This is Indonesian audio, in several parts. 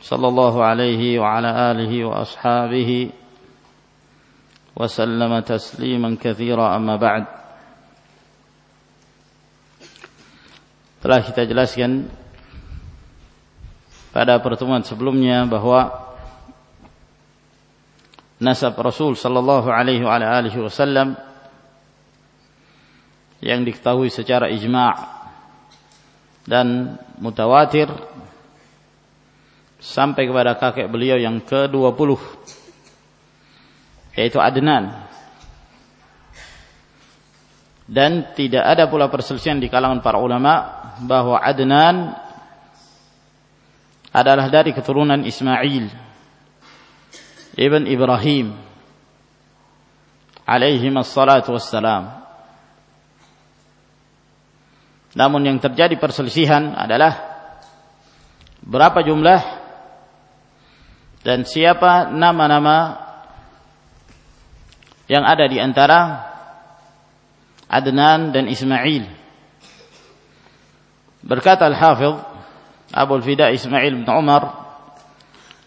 صلى الله عليه وعلى اله واصحابه وسلم تسليما كثيرا اما بعد telah kita jelaskan pada pertemuan sebelumnya bahwa nasab Rasul sallallahu alaihi wa alihi wasallam yang diketahui secara ijma' dan mutawatir sampai kepada kakek beliau yang ke-20 yaitu Adnan. Dan tidak ada pula perselisihan di kalangan para ulama bahwa Adnan adalah dari keturunan Ismail ibn Ibrahim alaihi wassalatu wassalam. Namun yang terjadi perselisihan adalah berapa jumlah dan siapa nama-nama yang ada di antara Adnan dan Ismail. Berkata Al-Hafidh Abu Al-Fida Ismail bin Umar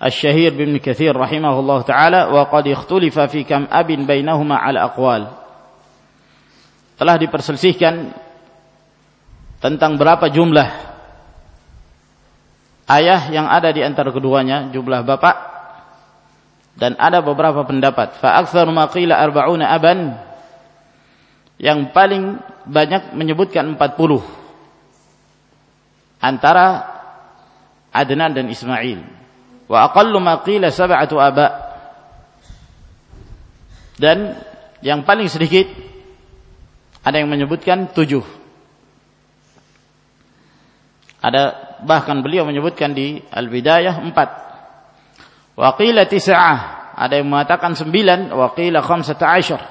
Al-Shahir bin Kathir rahimahullah taala wa qad ikhtulifa fi kam abin bainahuma ala aqwal. Telah diperselisihkan tentang berapa jumlah ayah yang ada di antara keduanya, jumlah bapak dan ada beberapa pendapat. Fa aktsar ma qila arba'una aban yang paling banyak menyebutkan 40 antara Adnan dan Ismail. Wa aqallu ma qila sab'atu aba dan yang paling sedikit ada yang menyebutkan tujuh. Ada bahkan beliau menyebutkan di Al-Bidayah empat. Wa qila. Ada yang mengatakan sembilan. Wa qila khamsata asyar.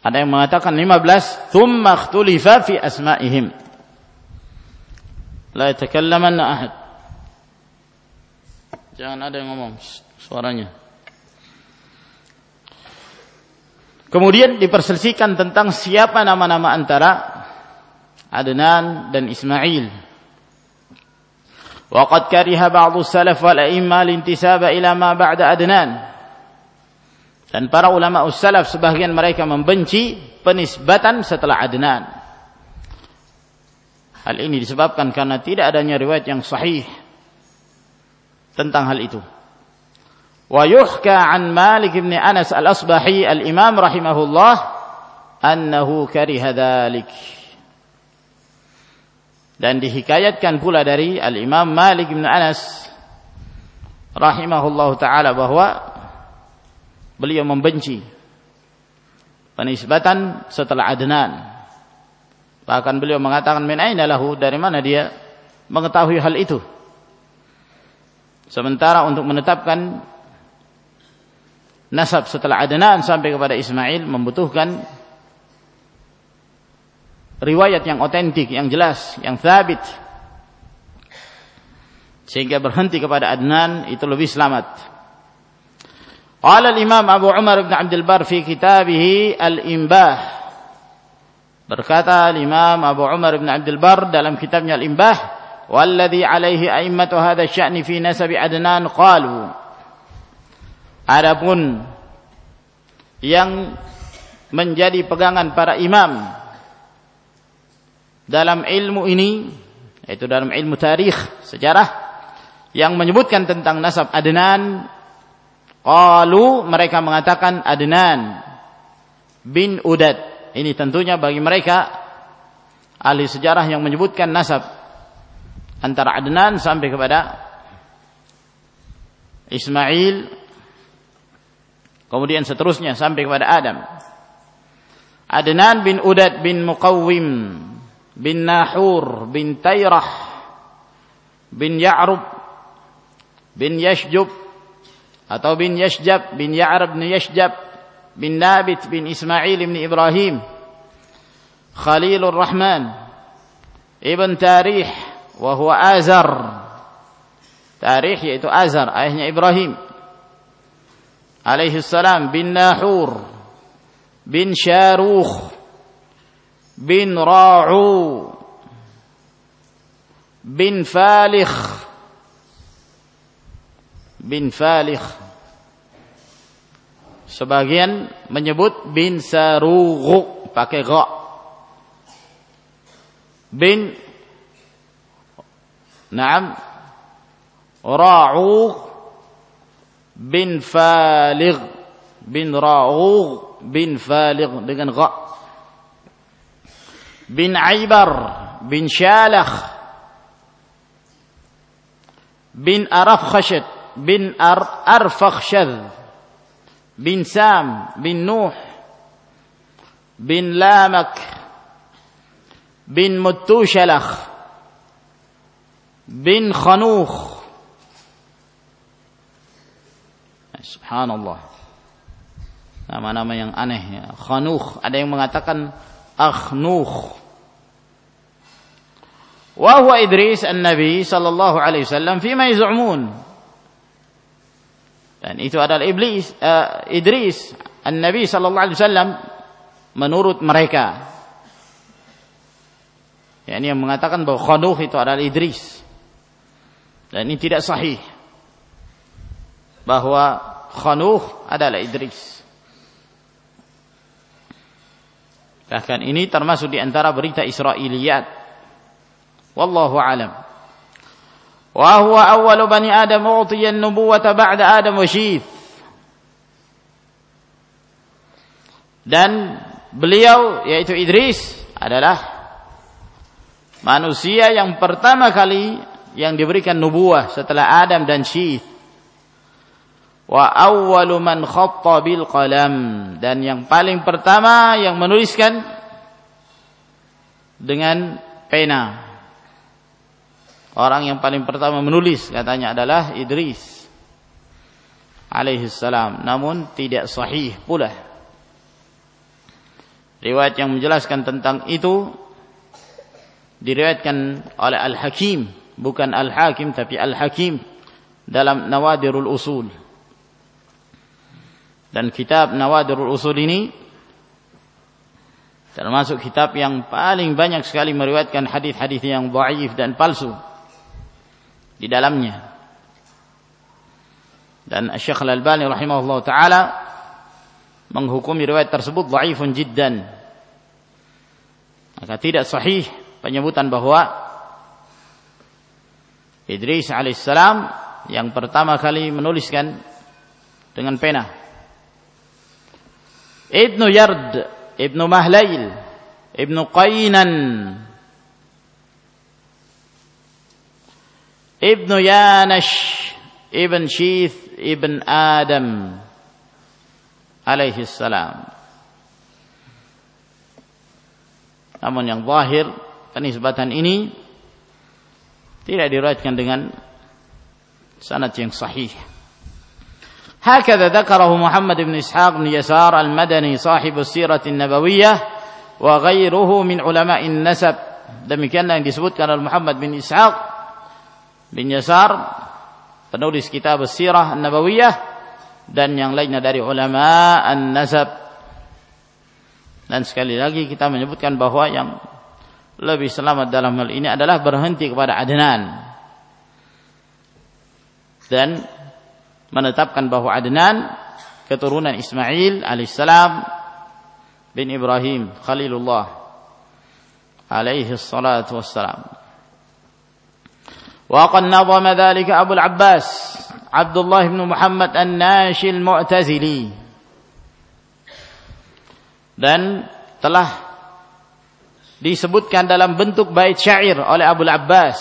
Ada yang mengatakan lima belas. Thumma ikhtulifa fi asma'ihim. La yatakallamanna ahad. Jangan ada yang ngomong suaranya. Kemudian diperselisihkan tentang siapa nama-nama antara Adnan dan Ismail. Waqad kariha ba'du salaf wal a'imma lintisaba ila ma ba'da Adnan. Dan para ulama salaf sebagian mereka membenci penisbatan setelah Adnan. Hal ini disebabkan karena tidak adanya riwayat yang sahih tentang hal itu. Wa yuhka an Malik bin Anas al-Asbahi al-Imam rahimahullah annahu kariha dhalik. Dan dihikayatkan pula dari al-Imam Malik bin Anas rahimahullah taala bahwa beliau membenci penisbatan setelah Adnan. Bahkan beliau mengatakan min lahu dari mana dia mengetahui hal itu. Sementara untuk menetapkan nasab setelah Adnan sampai kepada Ismail membutuhkan riwayat yang otentik, yang jelas, yang thabit. Sehingga berhenti kepada Adnan itu lebih selamat. Qala al-Imam Abu Umar bin Abdul Bar fi kitabih Al-Imbah Berkata Imam Abu Umar bin Abdul Bar dalam kitabnya Al-Imbah, "Walladhi alaihi a'immatu hadha sya'ni fi nasabi Adnan qalu" Adapun yang menjadi pegangan para imam dalam ilmu ini yaitu dalam ilmu tarikh sejarah yang menyebutkan tentang nasab Adnan qalu mereka mengatakan Adnan bin Udad ini tentunya bagi mereka ahli sejarah yang menyebutkan nasab antara Adnan sampai kepada Ismail kemudian seterusnya sampai kepada Adam. Adnan bin Udad bin Muqawwim bin Nahur bin Tayrah bin Ya'rub bin Yashjub atau bin Yashjab bin Ya'rab bin Yashjab bin Nabit bin Ismail bin Ibrahim Khalilur Rahman Ibn Tarih wa huwa Azar Tarih yaitu Azar ayahnya Ibrahim alaihi salam bin Nahur bin Sharukh bin Ra'u. Bin Falikh. Bin Falikh. Sebagian menyebut bin Sarughu pakai gha. Bin Naam. Ra'u. Bin Faligh bin Ra'ugh bin Faligh dengan gha bin Aibar bin Shalakh bin Arafkhashad bin Ar Arfakhshad bin Sam bin Nuh bin Lamak bin Muttushalakh bin Khanukh Subhanallah. Nama-nama yang aneh ya. Khanuh, ada yang mengatakan Akhnuh. Wa huwa Idris an-Nabi sallallahu alaihi wasallam fima yaz'umun. Dan itu adalah iblis uh, Idris an-Nabi sallallahu alaihi wasallam menurut mereka. Ya, ini yang mengatakan bahwa Khanuh itu adalah Idris. Dan ini tidak sahih. Bahwa Khanuh adalah Idris. Bahkan ini termasuk di antara berita Israiliyat. Wallahu alam. Wa huwa awwalu bani Adam u'tiya an-nubuwata ba'da Adam wa Syith. Dan beliau yaitu Idris adalah manusia yang pertama kali yang diberikan nubuah setelah Adam dan Syith wa awwalu man khatta bil qalam. Dan yang paling pertama yang menuliskan dengan pena. Orang yang paling pertama menulis katanya adalah Idris alaihi salam. Namun tidak sahih pula. Riwayat yang menjelaskan tentang itu diriwayatkan oleh Al-Hakim. Bukan Al-Hakim tapi Al-Hakim dalam Nawadirul Usul dan kitab Nawadirul Usul ini termasuk kitab yang paling banyak sekali meriwayatkan hadis-hadis yang dhaif dan palsu di dalamnya. Dan Syekh Al-Albani rahimahullah taala menghukumi riwayat tersebut dhaifun jiddan. Maka tidak sahih penyebutan bahwa Idris alaihissalam yang pertama kali menuliskan dengan pena Ibnu Yard, Ibnu Mahlail, Ibnu Qainan, Ibnu Yanash, Ibn Syith, Ibn Adam alaihi salam. Namun yang zahir penisbatan ini tidak diriwayatkan dengan sanad yang sahih. هكذا ذكره محمد بن إسحاق بن يسار المدني صاحب السيرة النبوية وغيره من علماء النسب demikian yang disebutkan oleh Muhammad bin Ishaq bin Yasar penulis kitab Sirah Nabawiyah dan yang lainnya dari ulama an-nasab dan sekali lagi kita menyebutkan bahwa yang lebih selamat dalam hal ini adalah berhenti kepada Adnan dan menetapkan bahwa Adnan keturunan Ismail alaihissalam bin Ibrahim Khalilullah alaihi salatu wassalam. وقد نظم ذلك أبو العباس عبد الله بن محمد الناشي المعتزلي dan telah disebutkan dalam bentuk bait syair oleh Abu Abbas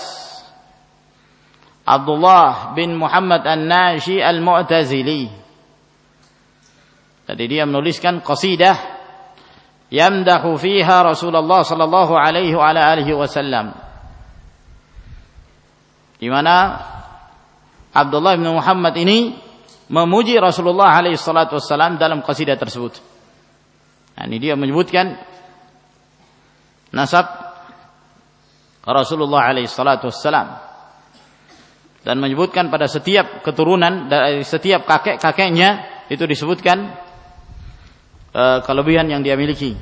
Abdullah bin Muhammad An-Nashi Al-Mu'tazili. Tadi dia menuliskan qasidah yamdahu fiha Rasulullah sallallahu alaihi wa alihi wasallam. Di mana Abdullah bin Muhammad ini memuji Rasulullah alaihi salatu wassalam dalam qasidah tersebut. Nah, ini dia menyebutkan nasab Rasulullah alaihi salatu wassalam dan menyebutkan pada setiap keturunan dari setiap kakek-kakeknya itu disebutkan uh, kelebihan yang dia miliki.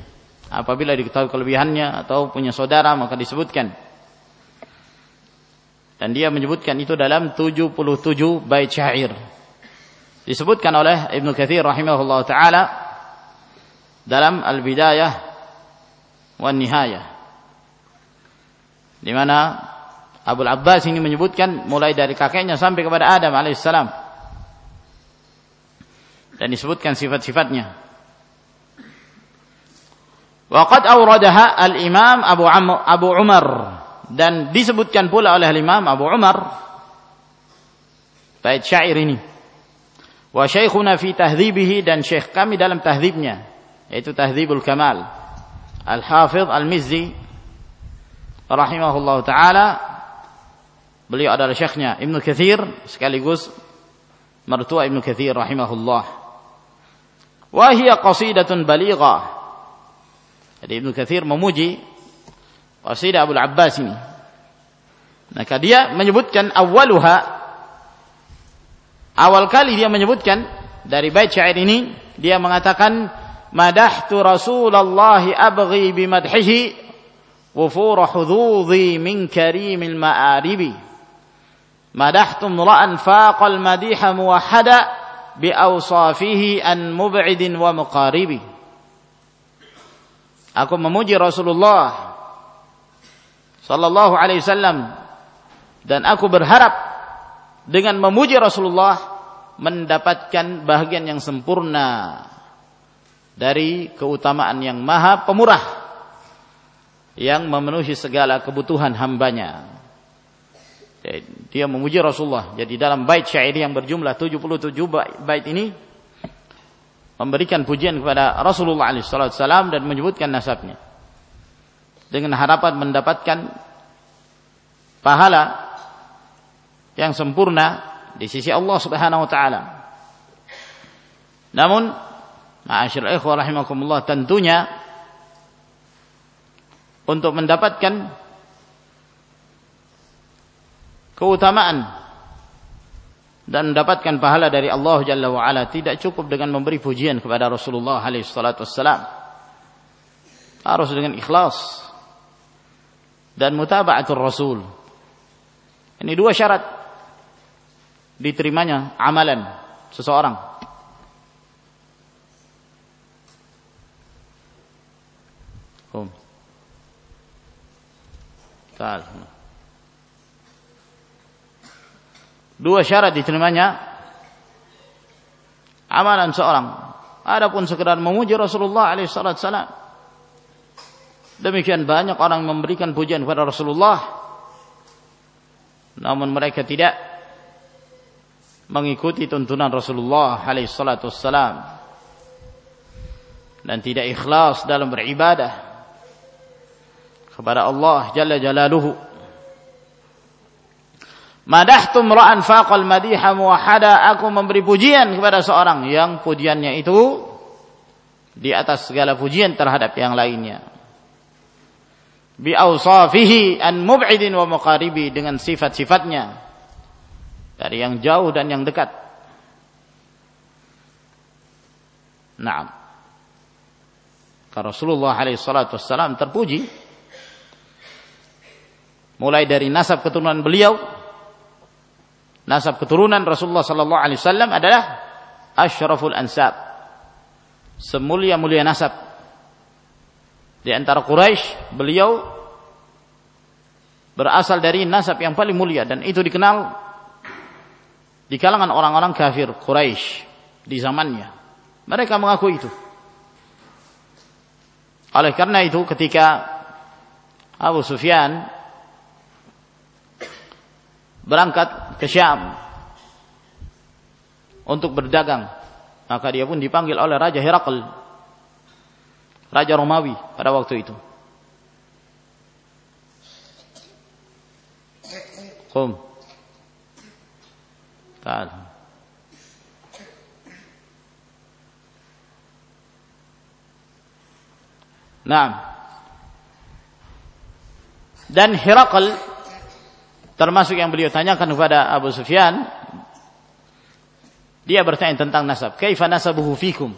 Apabila diketahui kelebihannya atau punya saudara maka disebutkan. Dan dia menyebutkan itu dalam 77 bait syair. Disebutkan oleh Ibnu Katsir rahimahullah taala dalam Al-Bidayah wan Nihayah. Di mana Abu Abbas ini menyebutkan mulai dari kakeknya sampai kepada Adam alaihissalam. Dan disebutkan sifat-sifatnya. Waqad awradaha al-Imam Abu, Abu Umar dan disebutkan pula oleh Imam Abu Umar bait syair ini. Wa syekhuna fi tahdhibihi dan syekh kami dalam tahdhibnya yaitu Tahdhibul Kamal. Al-Hafidh Al-Mizzi rahimahullah taala Beliau adalah syekhnya Ibnu Katsir sekaligus mertua Ibnu Katsir rahimahullah. Wa hiya qasidatun balighah. Jadi Ibnu Katsir memuji qasidah Abu Abbas ini. Maka dia menyebutkan awaluha awal kali dia menyebutkan dari bait syair ini dia mengatakan madahtu Rasulullah abghi bimadhihi wufur hududhi min karimil ma'aribi madahtu imra'an faqal madiha muwahhada bi awsafihi an mub'idin wa muqaribi Aku memuji Rasulullah sallallahu alaihi wasallam dan aku berharap dengan memuji Rasulullah mendapatkan bahagian yang sempurna dari keutamaan yang maha pemurah yang memenuhi segala kebutuhan hambanya. Dia memuji Rasulullah. Jadi dalam bait syair yang berjumlah 77 bait ini memberikan pujian kepada Rasulullah SAW dan menyebutkan nasabnya. Dengan harapan mendapatkan pahala yang sempurna di sisi Allah Subhanahu wa taala. Namun, ma'asyiral ikhwah rahimakumullah tentunya untuk mendapatkan keutamaan dan mendapatkan pahala dari Allah Jalla wa ala tidak cukup dengan memberi pujian kepada Rasulullah alaihi salatu wassalam harus dengan ikhlas dan mutaba'atul rasul ini dua syarat diterimanya amalan seseorang Kum. Tal. Dua syarat diterimanya amalan seorang. Adapun sekedar memuji Rasulullah alaihi salam. Demikian banyak orang memberikan pujian kepada Rasulullah namun mereka tidak mengikuti tuntunan Rasulullah alaihi dan tidak ikhlas dalam beribadah kepada Allah jalla jalaluhu Madahtu ra'an faqal madiha muwahhada aku memberi pujian kepada seorang yang pujiannya itu di atas segala pujian terhadap yang lainnya. Bi awsafihi an mub'idin wa muqaribi dengan sifat-sifatnya dari yang jauh dan yang dekat. Naam. Karena Rasulullah alaihi salatu terpuji mulai dari nasab keturunan beliau nasab keturunan Rasulullah sallallahu alaihi wasallam adalah asyraful ansab. Semulia-mulia nasab. Di antara Quraisy, beliau berasal dari nasab yang paling mulia dan itu dikenal di kalangan orang-orang kafir Quraisy di zamannya. Mereka mengaku itu. Oleh karena itu ketika Abu Sufyan berangkat ke Syam untuk berdagang. Maka dia pun dipanggil oleh Raja Herakl, Raja Romawi pada waktu itu. Kum, Ta'al. Nah. Dan Herakl termasuk yang beliau tanyakan kepada Abu Sufyan dia bertanya tentang nasab. Kaifa nasabuhu fikum?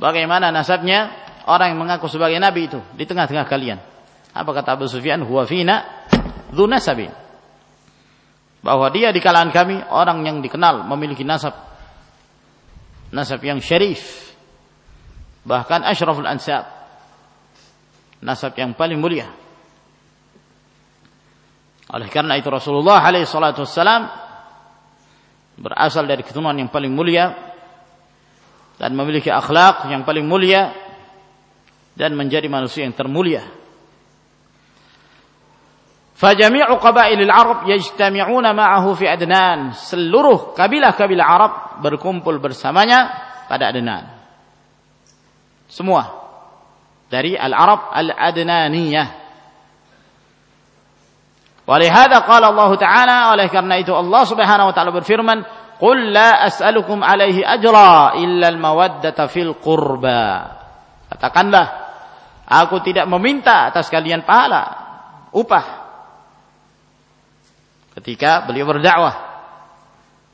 Bagaimana nasabnya orang yang mengaku sebagai nabi itu di tengah-tengah kalian? Apa kata Abu Sufyan? Huwa fina dzu nasabin. Bahwa dia di kalangan kami orang yang dikenal memiliki nasab nasab yang syarif. Bahkan asyraful ansab. Nasab yang paling mulia. Oleh karena itu Rasulullah alaihi salatu wassalam berasal dari keturunan yang paling mulia dan memiliki akhlak yang paling mulia dan menjadi manusia yang termulia. Fajami'u qabailil Arab yajtami'una ma'ahu fi Adnan. Seluruh kabilah-kabilah Arab berkumpul bersamanya pada Adnan. Semua dari al-Arab al-Adnaniyah. Walihada qala Allah Ta'ala oleh karena itu Allah Subhanahu wa taala berfirman, "Qul la as'alukum alaihi ajra illa al-mawaddata fil qurba." Katakanlah, aku tidak meminta atas kalian pahala, upah. Ketika beliau berdakwah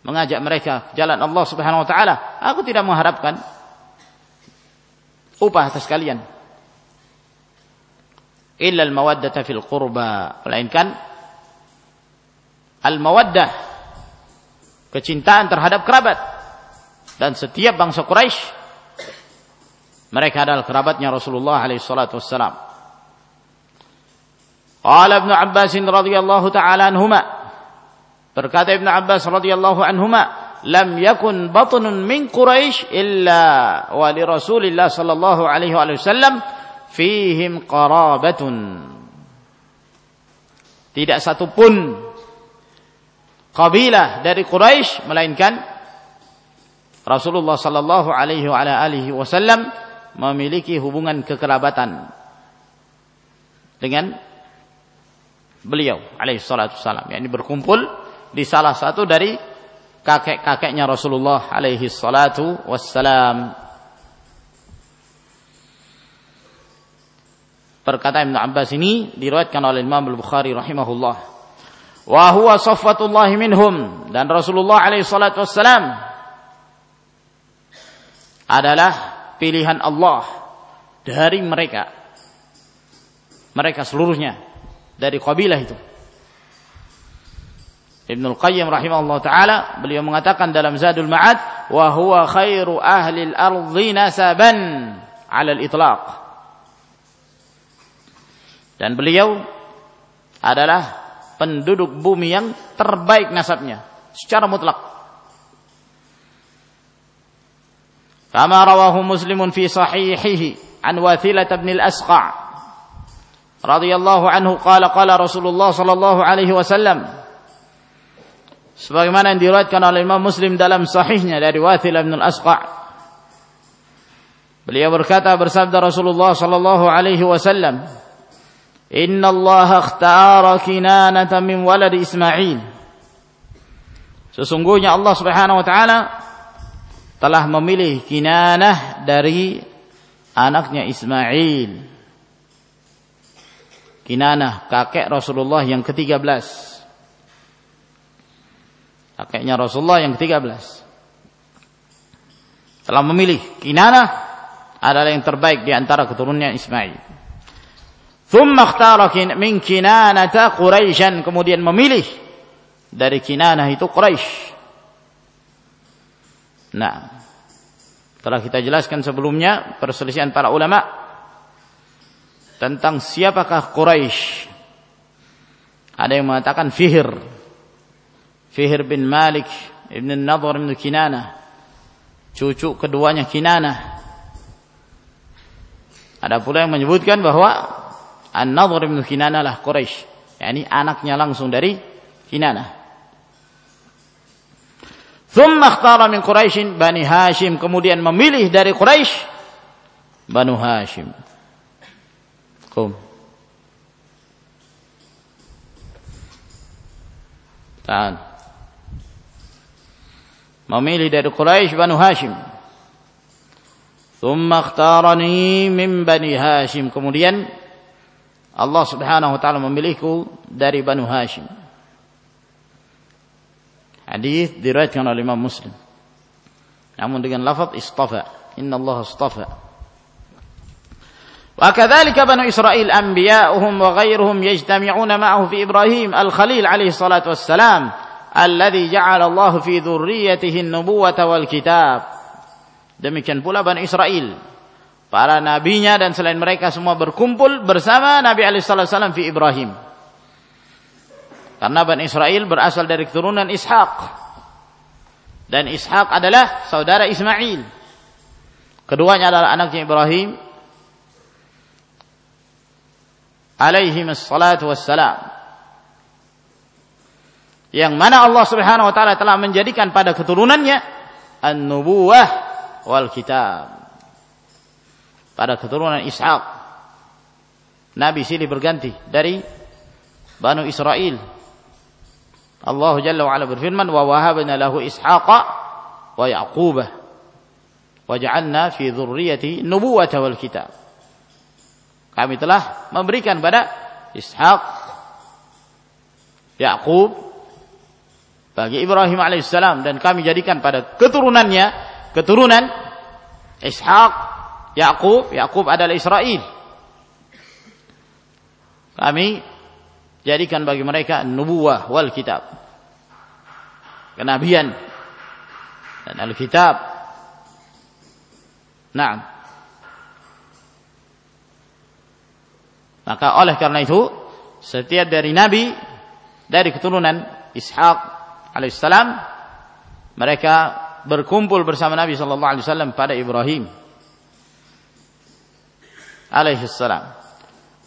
mengajak mereka ke jalan Allah Subhanahu wa taala, aku tidak mengharapkan upah atas kalian. Illa al-mawaddata fil qurba, melainkan al-mawaddah. Kecintaan terhadap kerabat. Dan setiap bangsa Quraisy mereka adalah kerabatnya Rasulullah alaihi salatu wassalam. Qala Ibnu Abbas radhiyallahu taala anhuma. Berkata Ibnu Abbas radhiyallahu anhuma lam yakun batnun min Quraisy illa wa li Rasulillah sallallahu alaihi wasallam fihim qarabatun. Tidak satu pun kabilah dari Quraisy melainkan Rasulullah sallallahu alaihi wasallam memiliki hubungan kekerabatan dengan beliau alaihi salatu wasallam yakni berkumpul di salah satu dari kakek-kakeknya Rasulullah alaihi salatu wassalam. Perkataan Ibn Abbas ini diriwayatkan oleh Imam Al-Bukhari rahimahullah wa huwa safwatullah minhum. Dan Rasulullah alaihi salatu wassalam adalah pilihan Allah dari mereka. Mereka seluruhnya. Dari kabilah itu. Ibnu Qayyim rahimahullah taala beliau mengatakan dalam Zadul Ma'ad wa huwa khairu ahli al-ardi nasaban 'ala al-itlaq. Dan beliau adalah penduduk bumi yang terbaik nasabnya. Secara mutlak. Kama rawahu Muslimun fi sahihihi an Wathilah bin al-Asqa' radhiyallahu anhu qala qala Rasulullah sallallahu alaihi wasallam. Sebagaimana yang diriwayatkan oleh Imam Muslim dalam sahihnya dari Wathilah bin al-Asqa' beliau berkata bersabda Rasulullah sallallahu alaihi wasallam Inna Allah akhtara kinanata min walad Ismail. Sesungguhnya Allah Subhanahu wa taala telah memilih Kinanah dari anaknya Ismail. Kinanah kakek Rasulullah yang ke-13. Kakeknya Rasulullah yang ke-13. Telah memilih Kinanah adalah yang terbaik di antara keturunannya Ismail. Thumma ikhtara min Kinanata Quraisyan. Kemudian memilih dari Kinanah itu Quraisy. Nah, telah kita jelaskan sebelumnya perselisihan para ulama tentang siapakah Quraisy. Ada yang mengatakan Fihr. Fihr bin Malik ibn Nadhr bin Kinanah. Cucu keduanya Kinanah. Ada pula yang menyebutkan bahwa An-Nadhr bin Kinanah lah Quraisy. yakni anaknya langsung dari Kinanah. Thumma ikhtara min Quraisy Bani Hashim, kemudian memilih dari Quraisy Banu Hashim. Kum. Tahan. Memilih dari Quraisy Banu Hashim. Thumma ikhtarani min Bani Hashim. Kemudian Allah Subhanahu wa taala memilihku dari Banu Hashim. Hadis diriwayatkan oleh Imam Muslim. Namun dengan lafaz istafa. Inna Allah istafa. وكذلك بنو إسرائيل أنبياؤهم وغيرهم يجتمعون معه في إبراهيم الخليل عليه الصلاة والسلام الذي جعل الله في ذريته النبوة والكتاب demikian pula Bani Israel para nabinya dan selain mereka semua berkumpul bersama Nabi alaihissalam fi Ibrahim. Karena Bani Israel berasal dari keturunan Ishak. Dan Ishak adalah saudara Ismail. Keduanya adalah anaknya Ibrahim alaihi wassalatu wassalam. Yang mana Allah Subhanahu wa taala telah menjadikan pada keturunannya an-nubuwah wal kitab pada keturunan Ishak. Nabi silih berganti dari Banu Israel. Allah Jalla wa ala berfirman, "Wa wahabna lahu Ishaqa wa Yaquba wa ja'alna fi dzurriyyati nubuwata wal kitab." Kami telah memberikan pada Ishak Yakub bagi Ibrahim alaihissalam dan kami jadikan pada keturunannya keturunan Ishak Yakub, Yakub adalah Israel. Kami jadikan bagi mereka nubuah wal kitab. Kenabian dan Alkitab. Nah. Maka oleh karena itu setiap dari nabi dari keturunan Ishak alaihissalam mereka berkumpul bersama Nabi sallallahu alaihi wasallam pada Ibrahim عليه السلام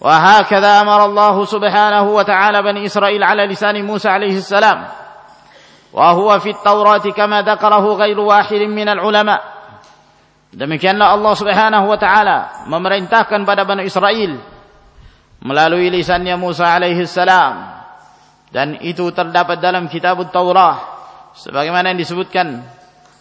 وهكذا أمر الله سبحانه وتعالى بني إسرائيل على لسان موسى عليه السلام وهو في التوراة كما ذكره غير واحد من العلماء demikianlah Allah Subhanahu wa taala memerintahkan pada Bani Israel melalui lisannya Musa alaihi salam dan itu terdapat dalam kitab Taurat sebagaimana yang disebutkan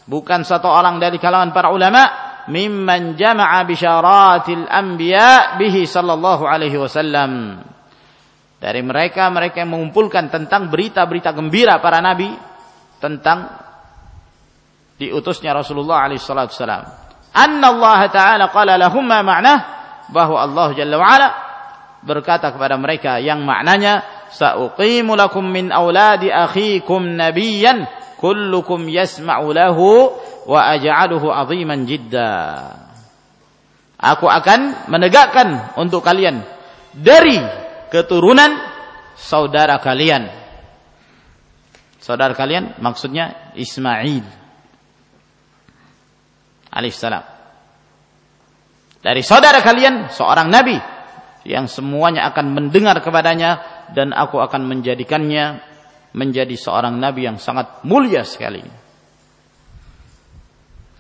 bukan satu orang dari kalangan para ulama mimman jama'a bisyaratil anbiya bihi sallallahu alaihi wasallam. Dari mereka mereka yang mengumpulkan tentang berita-berita gembira para nabi tentang diutusnya Rasulullah alaihi salatu wasallam. Anna Allah taala qala lahum ma ma'nah bahwa Allah jalla wa ala berkata kepada mereka yang maknanya sa'uqimu lakum min auladi akhikum nabiyyan kullukum yasma'u lahu wa aj'aluhu 'aziman jidda. Aku akan menegakkan untuk kalian dari keturunan saudara kalian. Saudara kalian maksudnya Ismail alaihissalam. Dari saudara kalian seorang nabi yang semuanya akan mendengar kepadanya dan aku akan menjadikannya menjadi seorang nabi yang sangat mulia sekali.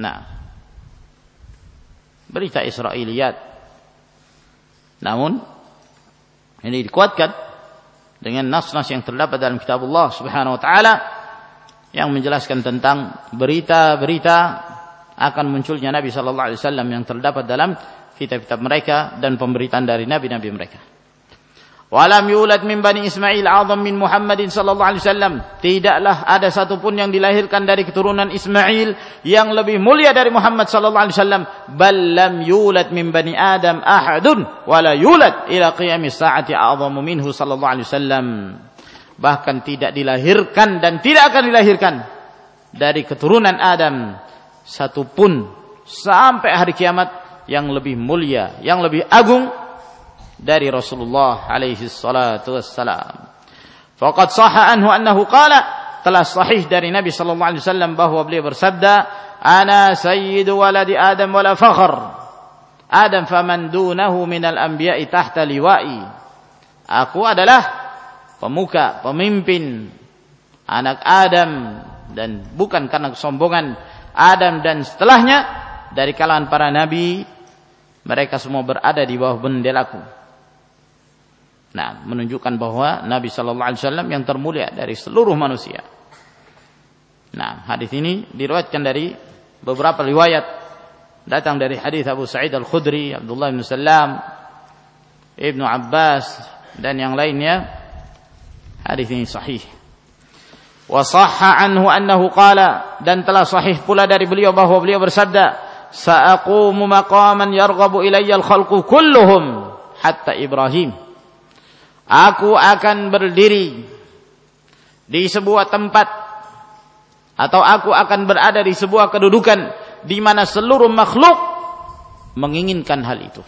Nah, berita Israiliyat. Namun ini dikuatkan dengan nas-nas yang terdapat dalam kitab Allah Subhanahu wa taala yang menjelaskan tentang berita-berita akan munculnya Nabi sallallahu alaihi wasallam yang terdapat dalam kitab-kitab mereka dan pemberitaan dari nabi-nabi mereka. Walam yulad min bani Ismail azam min Muhammadin sallallahu alaihi wasallam. Tidaklah ada satupun yang dilahirkan dari keturunan Ismail yang lebih mulia dari Muhammad sallallahu alaihi wasallam. Bal lam yulad min bani Adam ahadun wala yulad ila qiyamis saati azam minhu sallallahu alaihi wasallam. Bahkan tidak dilahirkan dan tidak akan dilahirkan dari keturunan Adam satupun sampai hari kiamat yang lebih mulia, yang lebih agung dari Rasulullah alaihi salatu wassalam. Faqad sahha anhu annahu qala telah sahih dari Nabi sallallahu alaihi wasallam bahwa beliau bersabda, "Ana sayyidu waladi Adam wala fakhr." Adam faman dunahu minal anbiya'i tahta liwa'i. Aku adalah pemuka, pemimpin anak Adam dan bukan karena kesombongan Adam dan setelahnya dari kalangan para nabi mereka semua berada di bawah bendelaku. Nah, menunjukkan bahwa Nabi Shallallahu Alaihi Wasallam yang termulia dari seluruh manusia. Nah, hadis ini diriwayatkan dari beberapa riwayat datang dari hadis Abu Sa'id Al-Khudri, Abdullah bin Salam, Ibnu Abbas dan yang lainnya hadis ini sahih. Wa anhu annahu qala dan telah sahih pula dari beliau bahwa beliau bersabda, "Sa'aqumu maqaman yarghabu ilayya al-khalqu kulluhum hatta Ibrahim." Aku akan berdiri di sebuah tempat atau aku akan berada di sebuah kedudukan di mana seluruh makhluk menginginkan hal itu.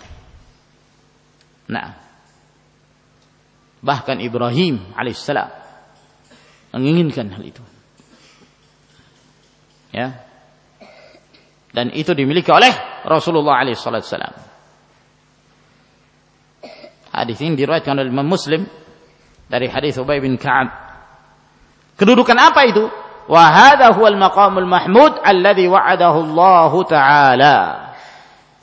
Nah, bahkan Ibrahim alaihissalam menginginkan hal itu. Ya. Dan itu dimiliki oleh Rasulullah alaihissalam. Hadis ini diriwayatkan oleh Imam Muslim dari hadis Ubay bin Ka'ab. Kedudukan apa itu? Wa hadha huwal maqamul mahmud alladhi wa'adahu Allah taala.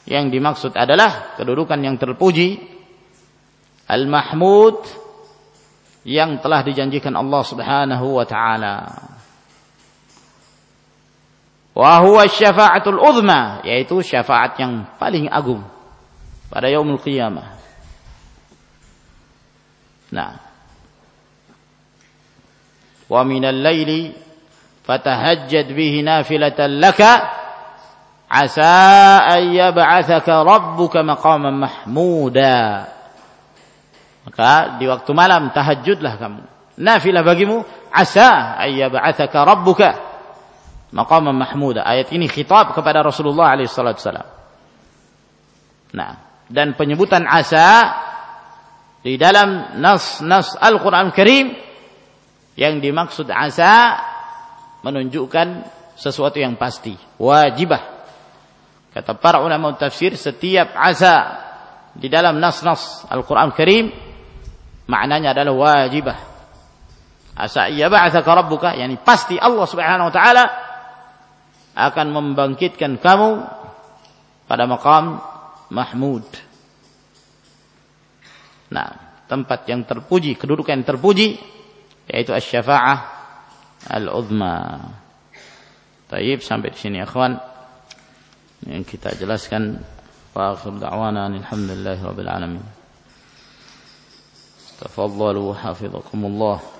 Yang dimaksud adalah kedudukan yang terpuji al-mahmud yang telah dijanjikan Allah Subhanahu wa taala. Wa huwa syafa'atul uzma, yaitu syafaat yang paling agung pada yaumul qiyamah. Nah. Wa minal laili fatahajjad bihi nafilatan laka asa an yab'athaka rabbuka maqaman mahmuda. Maka di waktu malam tahajudlah kamu. Nafilah bagimu asa an yab'athaka rabbuka maqaman mahmuda. Ayat ini khitab kepada Rasulullah alaihi salatu wasallam. Nah, dan penyebutan asa di dalam nas-nas Al-Quran Karim yang dimaksud asa menunjukkan sesuatu yang pasti, wajibah. Kata para ulama tafsir, setiap asa di dalam nas-nas Al-Quran Karim maknanya adalah wajibah. Asa iya ba'athaka rabbuka, yani pasti Allah Subhanahu wa taala akan membangkitkan kamu pada makam Mahmud. Nah, tempat yang terpuji, kedudukan yang terpuji yaitu asy-syafa'ah al-uzma. Taib sampai di sini akhwan yang kita jelaskan wa akhir da'wana alhamdulillahi rabbil alamin. Tafaddalu hafizakumullah.